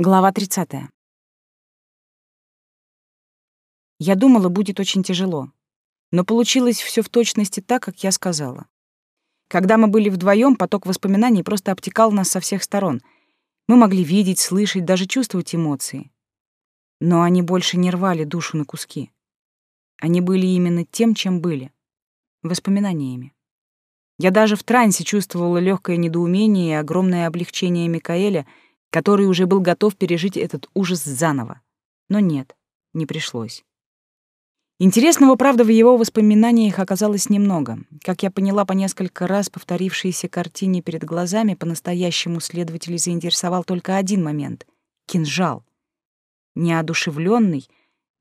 Глава 30. Я думала, будет очень тяжело. Но получилось все в точности так, как я сказала. Когда мы были вдвоем, поток воспоминаний просто обтекал нас со всех сторон. Мы могли видеть, слышать, даже чувствовать эмоции. Но они больше не рвали душу на куски. Они были именно тем, чем были — воспоминаниями. Я даже в трансе чувствовала легкое недоумение и огромное облегчение Микаэля — который уже был готов пережить этот ужас заново. Но нет, не пришлось. Интересного, правда, в его воспоминаниях оказалось немного. Как я поняла по несколько раз повторившейся картине перед глазами, по-настоящему следователь заинтересовал только один момент — кинжал. Неодушевленный,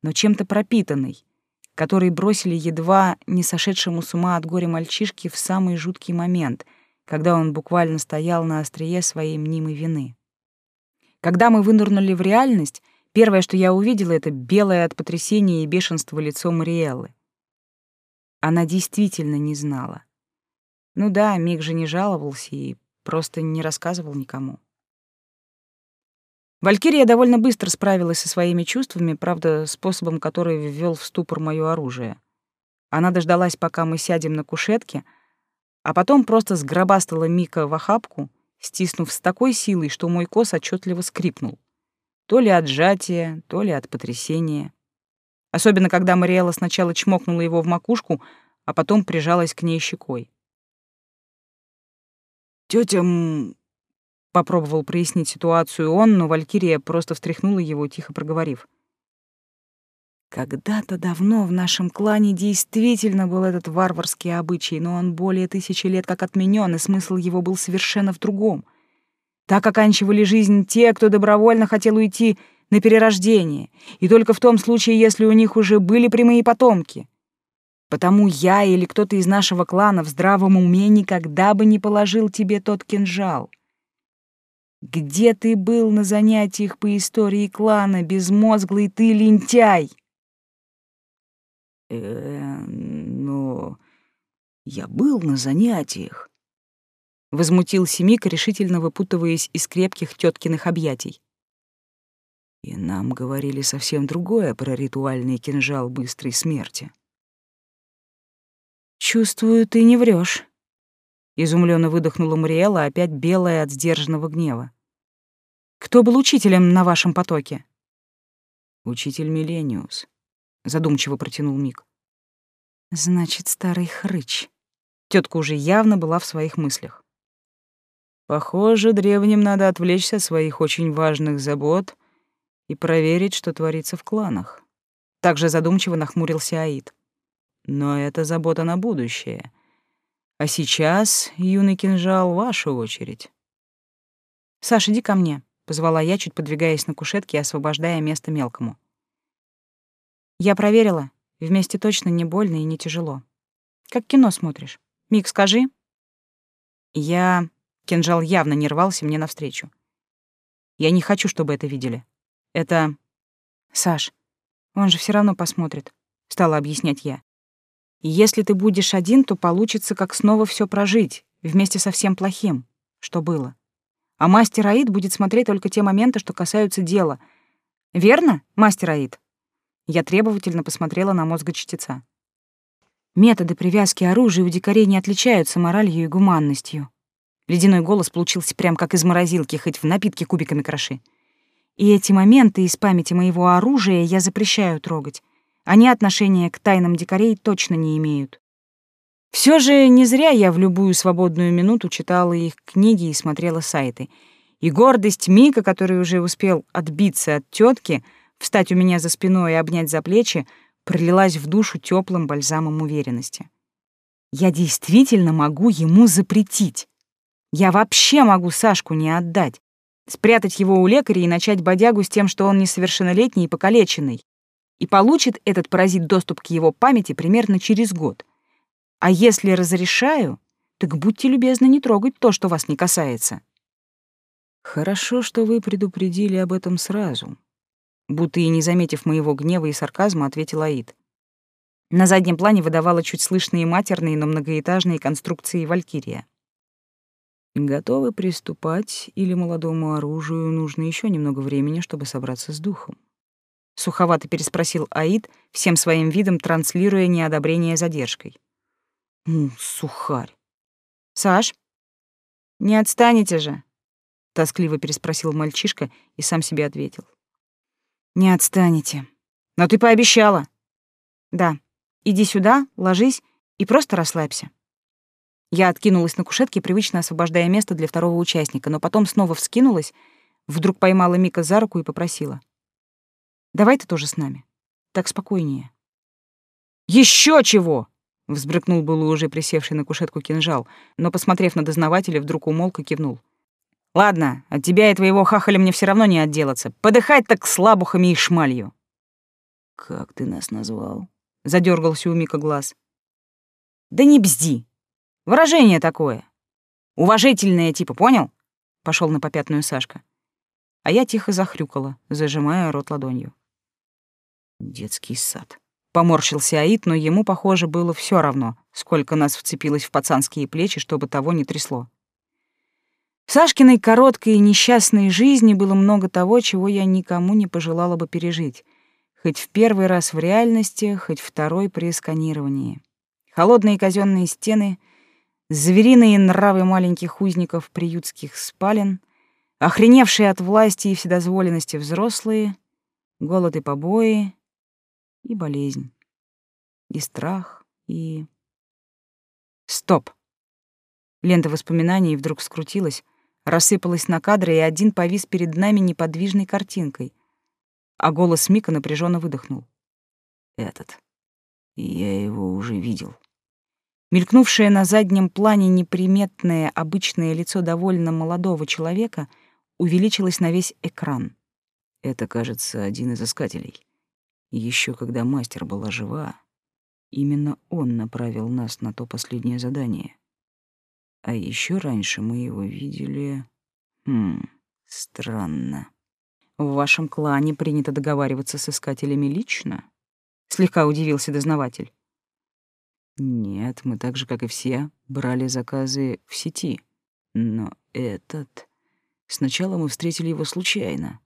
но чем-то пропитанный, который бросили едва не сошедшему с ума от горя мальчишки в самый жуткий момент, когда он буквально стоял на острие своей мнимой вины. Когда мы вынырнули в реальность, первое, что я увидела, это белое от потрясения и бешенства лицо Мариэллы. Она действительно не знала. Ну да, Миг же не жаловался и просто не рассказывал никому. Валькирия довольно быстро справилась со своими чувствами, правда, способом, который ввел в ступор моё оружие. Она дождалась, пока мы сядем на кушетке, а потом просто сгробастала Мика в охапку стиснув с такой силой, что мой кос отчетливо скрипнул. То ли от сжатия, то ли от потрясения. Особенно, когда Мариэла сначала чмокнула его в макушку, а потом прижалась к ней щекой. «Тётя попробовал прояснить ситуацию он, но Валькирия просто встряхнула его, тихо проговорив. Когда-то давно в нашем клане действительно был этот варварский обычай, но он более тысячи лет как отменен, и смысл его был совершенно в другом. Так оканчивали жизнь те, кто добровольно хотел уйти на перерождение, и только в том случае, если у них уже были прямые потомки. Потому я или кто-то из нашего клана в здравом уме никогда бы не положил тебе тот кинжал. Где ты был на занятиях по истории клана, безмозглый ты лентяй? Э но я был на занятиях. Возмутился Мика, решительно выпутываясь из крепких теткиных объятий. И нам говорили совсем другое про ритуальный кинжал быстрой смерти. «Чувствую, ты не врешь. изумленно выдохнула Мариэла, опять белая от сдержанного гнева. «Кто был учителем на вашем потоке?» «Учитель Миллениус», задумчиво протянул Мик. Значит, старый хрыч. Тетка уже явно была в своих мыслях. Похоже, древним надо отвлечься от своих очень важных забот и проверить, что творится в кланах. Также задумчиво нахмурился Аид. Но это забота на будущее. А сейчас, юный кинжал, ваша очередь. «Саша, иди ко мне», — позвала я, чуть подвигаясь на кушетке и освобождая место мелкому. Я проверила. Вместе точно не больно и не тяжело. Как кино смотришь? Мик, скажи. Я... Кинжал явно не рвался мне навстречу. Я не хочу, чтобы это видели. Это... Саш, он же все равно посмотрит, стала объяснять я. если ты будешь один, то получится как снова все прожить, вместе со всем плохим, что было. А мастер Аид будет смотреть только те моменты, что касаются дела. Верно, мастер Аид? Я требовательно посмотрела на мозга чтеца. Методы привязки оружия у дикарей не отличаются моралью и гуманностью. Ледяной голос получился прям как из морозилки, хоть в напитке кубиками кроши. И эти моменты из памяти моего оружия я запрещаю трогать. Они отношения к тайнам дикарей точно не имеют. Все же не зря я в любую свободную минуту читала их книги и смотрела сайты. И гордость Мика, который уже успел отбиться от тетки, встать у меня за спиной и обнять за плечи, пролилась в душу теплым бальзамом уверенности. Я действительно могу ему запретить. Я вообще могу Сашку не отдать, спрятать его у лекаря и начать бодягу с тем, что он несовершеннолетний и покалеченный. И получит этот паразит доступ к его памяти примерно через год. А если разрешаю, так будьте любезны не трогать то, что вас не касается. Хорошо, что вы предупредили об этом сразу, будто и не заметив моего гнева и сарказма, ответил Аид. На заднем плане выдавала чуть слышные матерные, но многоэтажные конструкции Валькирия. Готовы приступать или молодому оружию нужно еще немного времени, чтобы собраться с духом? Суховато переспросил Аид, всем своим видом транслируя неодобрение задержкой. Ну, сухарь. Саш, не отстанете же? Тоскливо переспросил мальчишка и сам себе ответил. Не отстанете. Но ты пообещала. Да. Иди сюда, ложись и просто расслабься. Я откинулась на кушетке, привычно освобождая место для второго участника, но потом снова вскинулась, вдруг поймала Мика за руку и попросила. «Давай ты тоже с нами. Так спокойнее». Еще чего!» — взбрыкнул было уже присевший на кушетку кинжал, но, посмотрев на дознавателя, вдруг умолк и кивнул. «Ладно, от тебя и твоего хахаля мне все равно не отделаться. Подыхать так с лабухами и шмалью». «Как ты нас назвал?» — задергался у Мика глаз. «Да не бзди!» Выражение такое. Уважительное типа, понял? Пошел на попятную Сашка. А я тихо захрюкала, зажимая рот ладонью. Детский сад. Поморщился Аид, но ему, похоже, было все равно, сколько нас вцепилось в пацанские плечи, чтобы того не трясло. В Сашкиной короткой и несчастной жизни было много того, чего я никому не пожелала бы пережить, хоть в первый раз в реальности, хоть второй при сканировании. Холодные казенные стены — звериные нравы маленьких узников приютских спален, охреневшие от власти и вседозволенности взрослые, голод и побои, и болезнь, и страх, и... Стоп! Лента воспоминаний вдруг скрутилась, рассыпалась на кадры, и один повис перед нами неподвижной картинкой, а голос Мика напряженно выдохнул. «Этот. Я его уже видел». Мелькнувшее на заднем плане неприметное обычное лицо довольно молодого человека увеличилось на весь экран. Это, кажется, один из искателей. Еще когда мастер была жива, именно он направил нас на то последнее задание. А еще раньше мы его видели... Хм, странно. В вашем клане принято договариваться с искателями лично? Слегка удивился дознаватель. Нет, мы так же, как и все, брали заказы в сети. Но этот... Сначала мы встретили его случайно.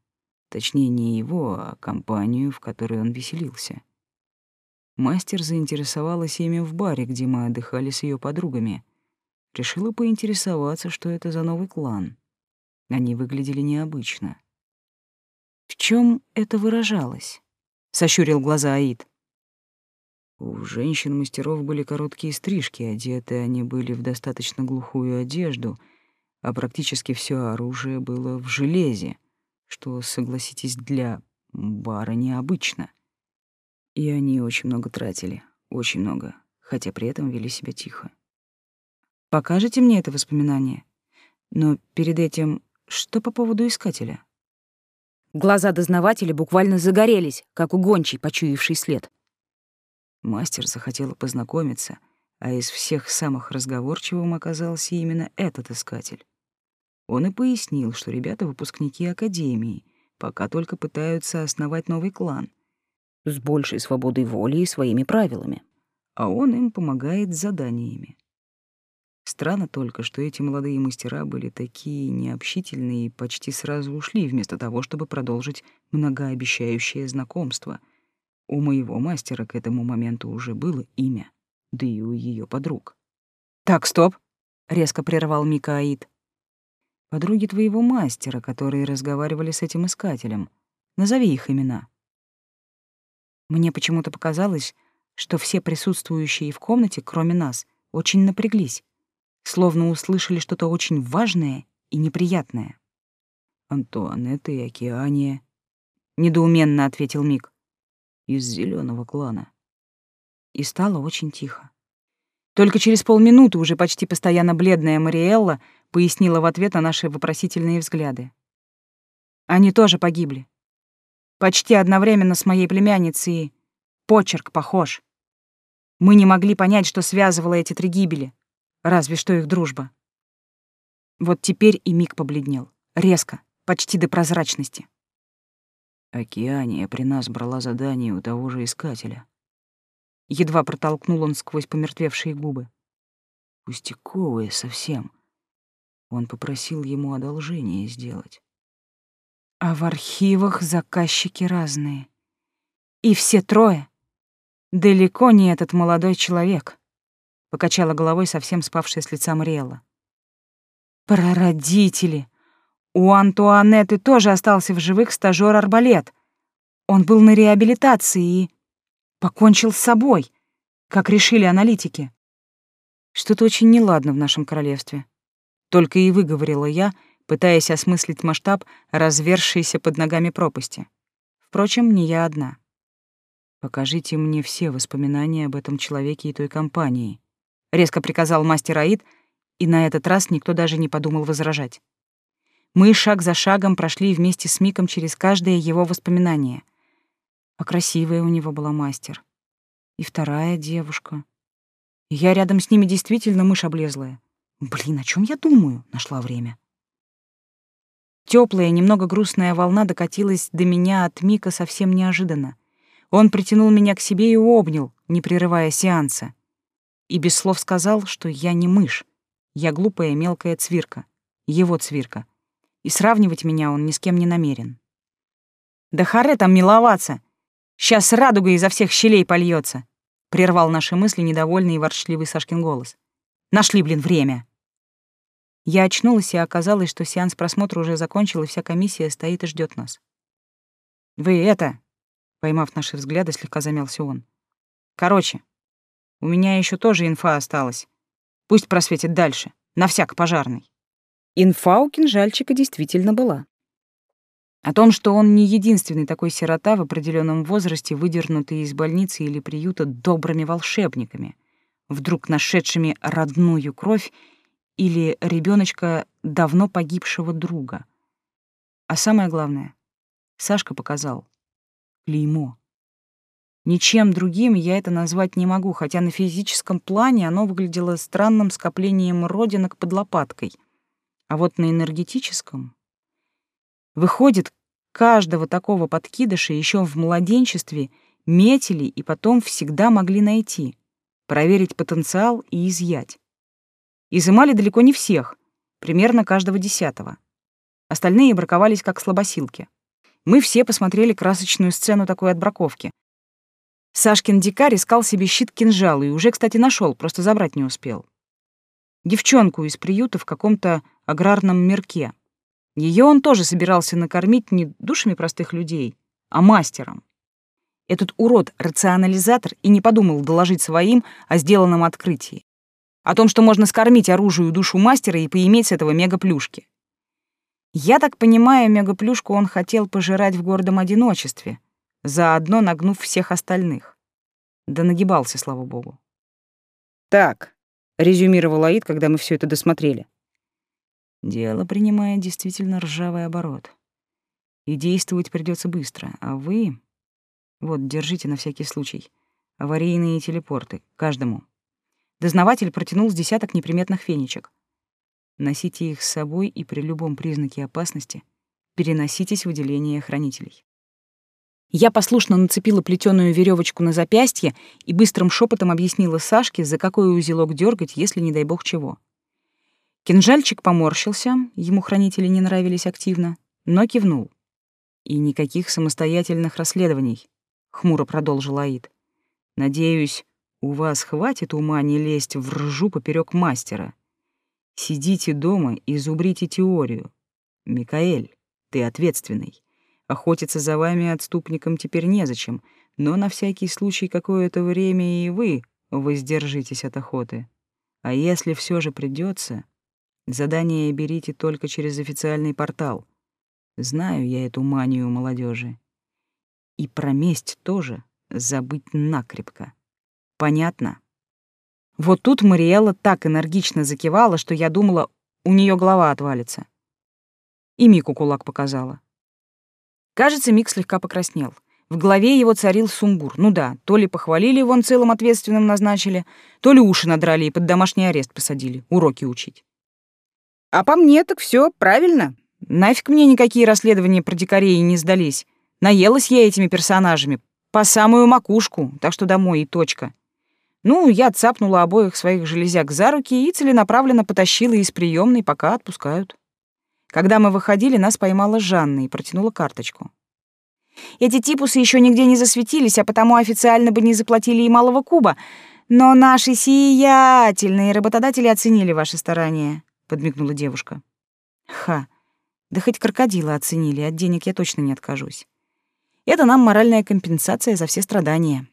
Точнее, не его, а компанию, в которой он веселился. Мастер заинтересовалась ими в баре, где мы отдыхали с ее подругами. Решила поинтересоваться, что это за новый клан. Они выглядели необычно. В чем это выражалось? Сощурил глаза Аид. У женщин-мастеров были короткие стрижки, одеты они были в достаточно глухую одежду, а практически все оружие было в железе, что, согласитесь, для бара необычно. И они очень много тратили, очень много, хотя при этом вели себя тихо. Покажите мне это воспоминание. Но перед этим что по поводу искателя? Глаза дознавателя буквально загорелись, как у гончей, почуявший след. Мастер захотела познакомиться, а из всех самых разговорчивым оказался именно этот искатель. Он и пояснил, что ребята — выпускники Академии, пока только пытаются основать новый клан. С большей свободой воли и своими правилами. А он им помогает с заданиями. Странно только, что эти молодые мастера были такие необщительные и почти сразу ушли, вместо того, чтобы продолжить многообещающее знакомство — у моего мастера к этому моменту уже было имя, да и у ее подруг. «Так, стоп!» — резко прервал Мика Аид. «Подруги твоего мастера, которые разговаривали с этим искателем. Назови их имена». Мне почему-то показалось, что все присутствующие в комнате, кроме нас, очень напряглись, словно услышали что-то очень важное и неприятное. «Антуанетта и Океания», — недоуменно ответил Мик из зеленого клана. И стало очень тихо. Только через полминуты уже почти постоянно бледная Мариэлла пояснила в ответ на наши вопросительные взгляды. Они тоже погибли. Почти одновременно с моей племянницей почерк похож. Мы не могли понять, что связывало эти три гибели, разве что их дружба. Вот теперь и миг побледнел, резко, почти до прозрачности. Океания при нас брала задание у того же искателя. Едва протолкнул он сквозь помертвевшие губы. Пустяковые совсем. Он попросил ему одолжение сделать. А в архивах заказчики разные. И все трое. Далеко не этот молодой человек. Покачала головой совсем спавшая с лица Мариэлла. Прародители! У Антуанетты тоже остался в живых стажёр Арбалет. Он был на реабилитации и покончил с собой, как решили аналитики. Что-то очень неладно в нашем королевстве. Только и выговорила я, пытаясь осмыслить масштаб развершейся под ногами пропасти. Впрочем, не я одна. «Покажите мне все воспоминания об этом человеке и той компании», — резко приказал мастер Аид, и на этот раз никто даже не подумал возражать. Мы шаг за шагом прошли вместе с Миком через каждое его воспоминание. А красивая у него была мастер. И вторая девушка. Я рядом с ними действительно мышь облезлая. Блин, о чем я думаю? Нашла время. Теплая, немного грустная волна докатилась до меня от Мика совсем неожиданно. Он притянул меня к себе и обнял, не прерывая сеанса. И без слов сказал, что я не мышь. Я глупая мелкая цвирка. Его цвирка. И сравнивать меня он ни с кем не намерен. «Да харе там миловаться! Сейчас радуга изо всех щелей польется!» Прервал наши мысли недовольный и ворчливый Сашкин голос. «Нашли, блин, время!» Я очнулась, и оказалось, что сеанс просмотра уже закончил, и вся комиссия стоит и ждет нас. «Вы это...» — поймав наши взгляды, слегка замялся он. «Короче, у меня еще тоже инфа осталась. Пусть просветит дальше, на всяк пожарный». Инфа у кинжальчика действительно была. О том, что он не единственный такой сирота в определенном возрасте, выдернутый из больницы или приюта добрыми волшебниками, вдруг нашедшими родную кровь или ребеночка давно погибшего друга. А самое главное, Сашка показал клеймо. Ничем другим я это назвать не могу, хотя на физическом плане оно выглядело странным скоплением родинок под лопаткой. А вот на энергетическом... Выходит, каждого такого подкидыша еще в младенчестве метили и потом всегда могли найти, проверить потенциал и изъять. Изымали далеко не всех, примерно каждого десятого. Остальные браковались как слабосилки. Мы все посмотрели красочную сцену такой отбраковки. Сашкин дикарь искал себе щит-кинжал и уже, кстати, нашел, просто забрать не успел. Девчонку из приюта в каком-то аграрном мирке. Ее он тоже собирался накормить не душами простых людей, а мастером. Этот урод-рационализатор и не подумал доложить своим о сделанном открытии. О том, что можно скормить оружию душу мастера и поиметь с этого мегаплюшки. Я так понимаю, мегаплюшку он хотел пожирать в гордом одиночестве, заодно нагнув всех остальных. Да нагибался, слава богу. «Так», — резюмировал Аид, когда мы все это досмотрели. Дело принимает действительно ржавый оборот. И действовать придется быстро, а вы... Вот, держите на всякий случай. Аварийные телепорты, каждому. Дознаватель протянул с десяток неприметных фенечек. Носите их с собой и при любом признаке опасности переноситесь в отделение хранителей. Я послушно нацепила плетеную веревочку на запястье и быстрым шепотом объяснила Сашке, за какой узелок дергать, если не дай бог чего. Кинжальчик поморщился, ему хранители не нравились активно, но кивнул. «И никаких самостоятельных расследований», — хмуро продолжил Аид. «Надеюсь, у вас хватит ума не лезть в ржу поперек мастера. Сидите дома и зубрите теорию. Микаэль, ты ответственный. Охотиться за вами отступником теперь незачем, но на всякий случай какое-то время и вы воздержитесь от охоты. А если все же придется, задание берите только через официальный портал. Знаю я эту манию молодежи. И про месть тоже забыть накрепко. Понятно? Вот тут Мариэлла так энергично закивала, что я думала, у нее голова отвалится. И Мику кулак показала. Кажется, Мик слегка покраснел. В голове его царил сумбур. Ну да, то ли похвалили вон целым ответственным назначили, то ли уши надрали и под домашний арест посадили, уроки учить. А по мне так все правильно. Нафиг мне никакие расследования про дикарей не сдались. Наелась я этими персонажами по самую макушку, так что домой и точка. Ну, я цапнула обоих своих железяк за руки и целенаправленно потащила из приемной, пока отпускают. Когда мы выходили, нас поймала Жанна и протянула карточку. Эти типусы еще нигде не засветились, а потому официально бы не заплатили и малого куба. Но наши сиятельные работодатели оценили ваши старания, подмигнула девушка. Ха. Да хоть крокодила оценили, от денег я точно не откажусь. Это нам моральная компенсация за все страдания.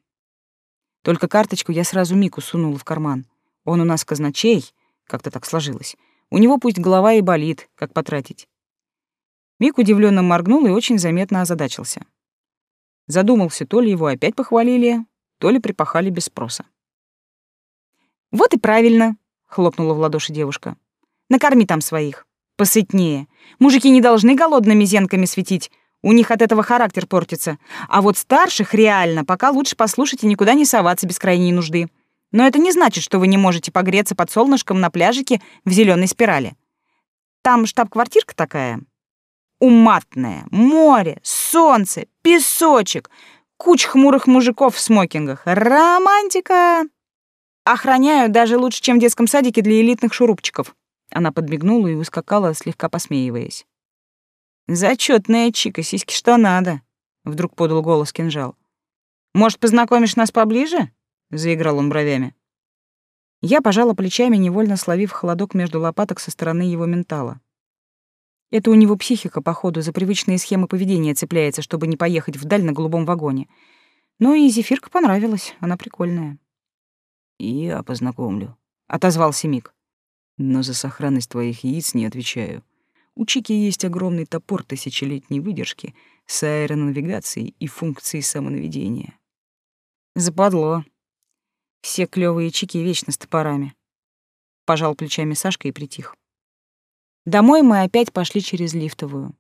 Только карточку я сразу Мику сунула в карман. Он у нас казначей, как-то так сложилось. У него пусть голова и болит, как потратить. Мик удивленно моргнул и очень заметно озадачился. Задумался, то ли его опять похвалили, то ли припахали без спроса. «Вот и правильно», — хлопнула в ладоши девушка. «Накорми там своих. Посытнее. Мужики не должны голодными зенками светить. У них от этого характер портится. А вот старших реально пока лучше послушать и никуда не соваться без крайней нужды. Но это не значит, что вы не можете погреться под солнышком на пляжике в зеленой спирали. Там штаб-квартирка такая. Уматная. Море, солнце, песочек, куч хмурых мужиков в смокингах. Романтика! Охраняю даже лучше, чем в детском садике для элитных шурупчиков. Она подмигнула и ускакала, слегка посмеиваясь. Зачетная чика, сиськи что надо, вдруг подал голос кинжал. Может, познакомишь нас поближе? Заиграл он бровями. Я пожала плечами, невольно словив холодок между лопаток со стороны его ментала. Это у него психика, походу, за привычные схемы поведения цепляется, чтобы не поехать вдаль на голубом вагоне. Ну и зефирка понравилась, она прикольная. «Я познакомлю», — отозвался Мик. «Но за сохранность твоих яиц не отвечаю. У Чики есть огромный топор тысячелетней выдержки с аэронавигацией и функцией самонаведения. Западло. Все клёвые Чики вечно с топорами. Пожал плечами Сашка и притих. Домой мы опять пошли через лифтовую.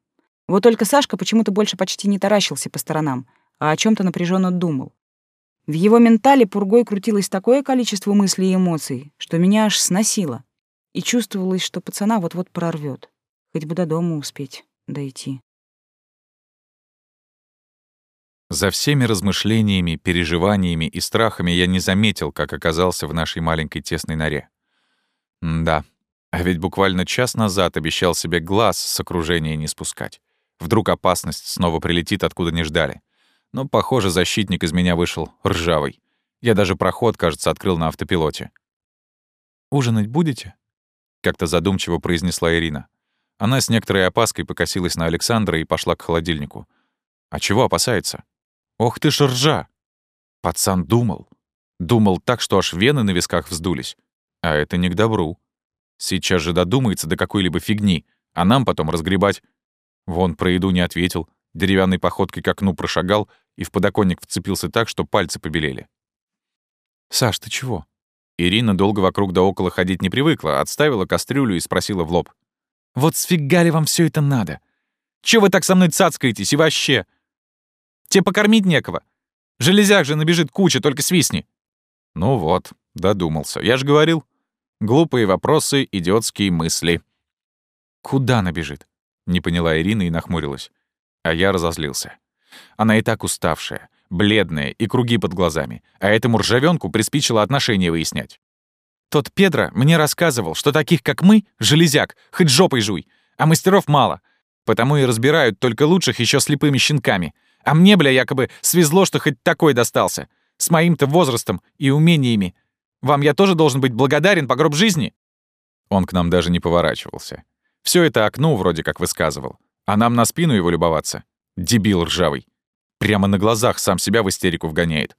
Вот только Сашка почему-то больше почти не таращился по сторонам, а о чем то напряженно думал. В его ментале пургой крутилось такое количество мыслей и эмоций, что меня аж сносило, и чувствовалось, что пацана вот-вот прорвет. Хоть бы до дома успеть дойти. За всеми размышлениями, переживаниями и страхами я не заметил, как оказался в нашей маленькой тесной норе. М да, а ведь буквально час назад обещал себе глаз с окружения не спускать. Вдруг опасность снова прилетит, откуда не ждали. Но, похоже, защитник из меня вышел ржавый. Я даже проход, кажется, открыл на автопилоте. «Ужинать будете?» — как-то задумчиво произнесла Ирина. Она с некоторой опаской покосилась на Александра и пошла к холодильнику. А чего опасается? Ох ты ж ржа! Пацан думал. Думал так, что аж вены на висках вздулись. А это не к добру. Сейчас же додумается до какой-либо фигни, а нам потом разгребать. Вон про еду не ответил, деревянной походкой к окну прошагал и в подоконник вцепился так, что пальцы побелели. «Саш, ты чего?» Ирина долго вокруг да около ходить не привыкла, отставила кастрюлю и спросила в лоб. Вот сфига ли вам все это надо? Чего вы так со мной цацкаетесь и вообще? Тебе покормить некого. Железяк же набежит куча, только свистни. Ну вот, додумался. Я же говорил. Глупые вопросы, идиотские мысли. Куда набежит? Не поняла Ирина и нахмурилась. А я разозлился. Она и так уставшая, бледная и круги под глазами, а этому ржавёнку приспичило отношения выяснять. Тот Педро мне рассказывал, что таких, как мы, железяк, хоть жопой жуй, а мастеров мало. Потому и разбирают только лучших еще слепыми щенками. А мне, бля, якобы свезло, что хоть такой достался. С моим-то возрастом и умениями. Вам я тоже должен быть благодарен по гроб жизни?» Он к нам даже не поворачивался. Все это окно вроде как высказывал. А нам на спину его любоваться. Дебил ржавый. Прямо на глазах сам себя в истерику вгоняет.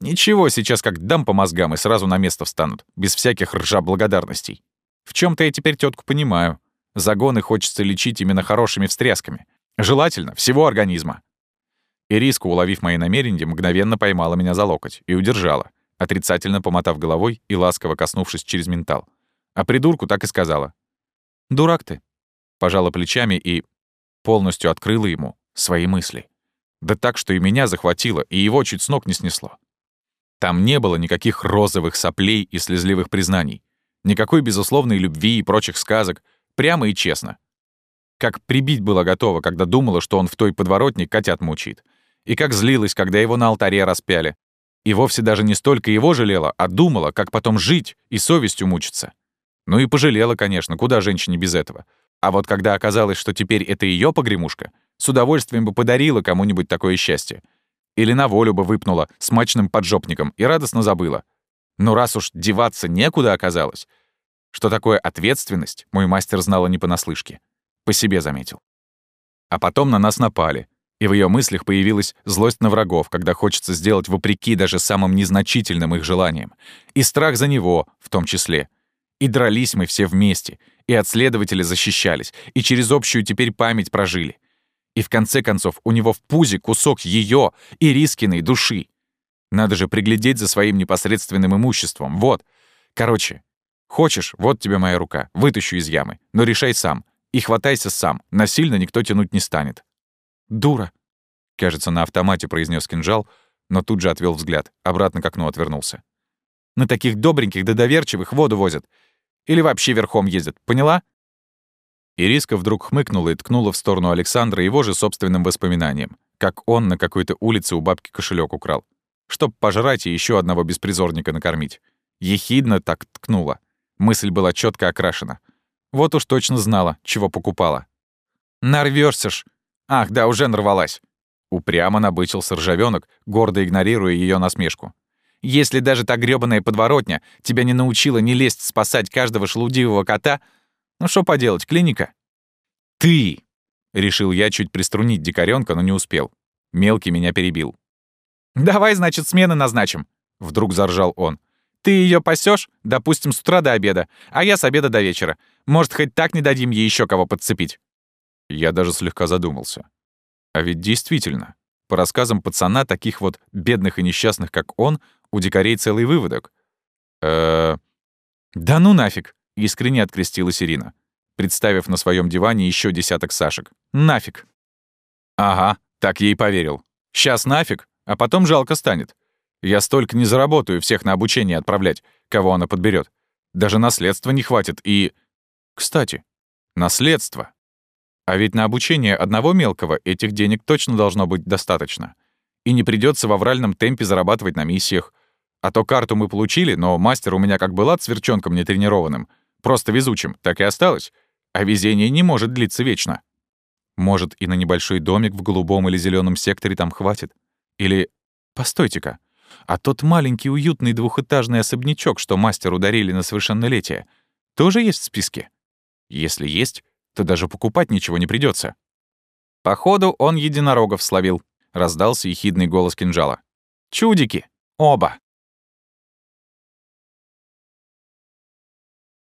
Ничего, сейчас как дам по мозгам и сразу на место встанут, без всяких ржа благодарностей. В чем то я теперь тетку понимаю. Загоны хочется лечить именно хорошими встрясками. Желательно всего организма. Ириска, уловив мои намерения, мгновенно поймала меня за локоть и удержала, отрицательно помотав головой и ласково коснувшись через ментал. А придурку так и сказала. «Дурак ты». Пожала плечами и полностью открыла ему свои мысли. Да так, что и меня захватило, и его чуть с ног не снесло. Там не было никаких розовых соплей и слезливых признаний, никакой безусловной любви и прочих сказок, прямо и честно. Как прибить было готово, когда думала, что он в той подворотне котят мучит. И как злилась, когда его на алтаре распяли. И вовсе даже не столько его жалела, а думала, как потом жить и совестью мучиться. Ну и пожалела, конечно, куда женщине без этого. А вот когда оказалось, что теперь это ее погремушка, с удовольствием бы подарила кому-нибудь такое счастье. Или на волю бы выпнула смачным поджопником и радостно забыла. Но раз уж деваться некуда оказалось, что такое ответственность, мой мастер знала не понаслышке. По себе заметил. А потом на нас напали, и в ее мыслях появилась злость на врагов, когда хочется сделать вопреки даже самым незначительным их желаниям. И страх за него, в том числе. И дрались мы все вместе, и от следователя защищались, и через общую теперь память прожили. И в конце концов у него в пузе кусок ее и Рискиной души. Надо же приглядеть за своим непосредственным имуществом. Вот. Короче, хочешь, вот тебе моя рука. Вытащу из ямы. Но решай сам. И хватайся сам. Насильно никто тянуть не станет. Дура. Кажется, на автомате произнес кинжал, но тут же отвел взгляд. Обратно к окну отвернулся. На таких добреньких да доверчивых воду возят. Или вообще верхом ездят. Поняла? Ириска вдруг хмыкнула и ткнула в сторону Александра его же собственным воспоминанием, как он на какой-то улице у бабки кошелек украл, чтоб пожрать и еще одного беспризорника накормить. Ехидно так ткнула. Мысль была четко окрашена. Вот уж точно знала, чего покупала. Нарвешься ж! Ах, да, уже нарвалась. Упрямо набычился ржавёнок, гордо игнорируя ее насмешку. Если даже та грёбаная подворотня тебя не научила не лезть спасать каждого шелудивого кота, ну что поделать, клиника? Ты! Решил я чуть приструнить дикарёнка, но не успел. Мелкий меня перебил. «Давай, значит, смены назначим», — вдруг заржал он. «Ты ее пасешь, допустим, с утра до обеда, а я с обеда до вечера. Может, хоть так не дадим ей еще кого подцепить?» Я даже слегка задумался. А ведь действительно, по рассказам пацана, таких вот бедных и несчастных, как он, у дикарей целый выводок. э «Да ну нафиг!» — искренне открестилась Ирина, представив на своем диване еще десяток Сашек. «Нафиг!» «Ага, так ей поверил. Сейчас нафиг, а потом жалко станет. Я столько не заработаю всех на обучение отправлять, кого она подберет. Даже наследства не хватит и... Кстати, наследство. А ведь на обучение одного мелкого этих денег точно должно быть достаточно. И не придется в авральном темпе зарабатывать на миссиях. А то карту мы получили, но мастер у меня как была сверчонком нетренированным, просто везучим, так и осталось. А везение не может длиться вечно. Может, и на небольшой домик в голубом или зеленом секторе там хватит. Или... Постойте-ка. А тот маленький уютный двухэтажный особнячок, что мастеру дарили на совершеннолетие, тоже есть в списке? Если есть, то даже покупать ничего не придется. Походу, он единорогов словил. Раздался ехидный голос кинжала. Чудики! Оба!